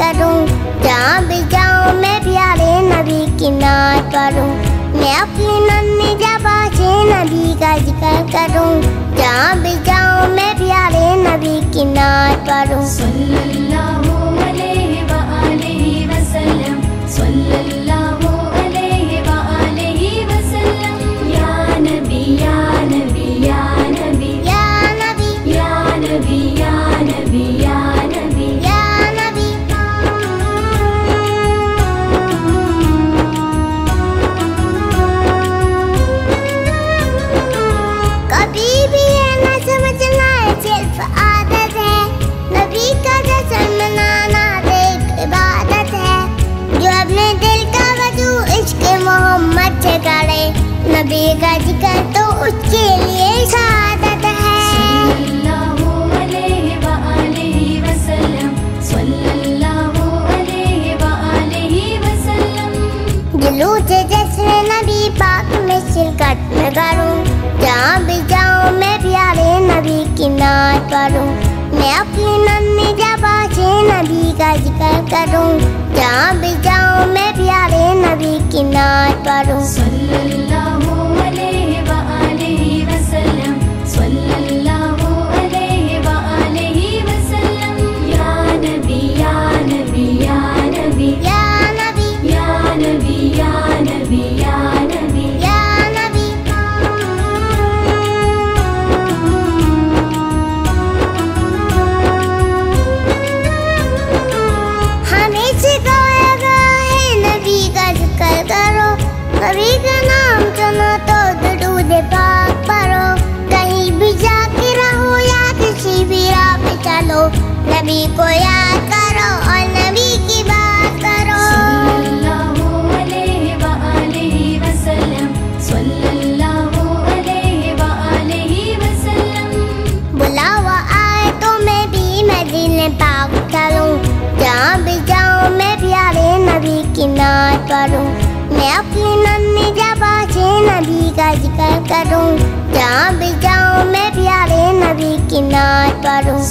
کروں جہاں بھی جاؤں میں پیارے نبی کی نعت کروں میں اپنی ننی جبا نبی کا ذکر کروں جہاں بھی جاؤں میں پیارے نبی کی نعت پڑھوں وسلم جلوس جشن نبی پاک میں شرکت میں کروں۔ جہاں بھی جاؤں میں پیارے نبی کی نعت پڑھوں۔ میں اپنی ننی جبا سے نبی کا ذکر کروں۔ جہاں نبی کا نام سنو تو درود پاک پڑھو۔ کہیں بھی جا کے رہو یا کسی بھی راہ پہ چلو۔ نبی کو یاد کرو اور نبی کی بات کرو۔ صلی اللہ علیہ وآلہ وسلم صلی اللہ علیہ وآلہ وسلم۔ بلاوا آئے تو میں بھی مدینے پاک چلوں۔ جہاں بھی جاؤں میں پیارے نبی کی نعت پڑھوں۔ میں اپنی ننی جبا سے نبی کا ذکر کروں جہاں بھی جاؤں میں پیارے نبی کی نعت پڑھوں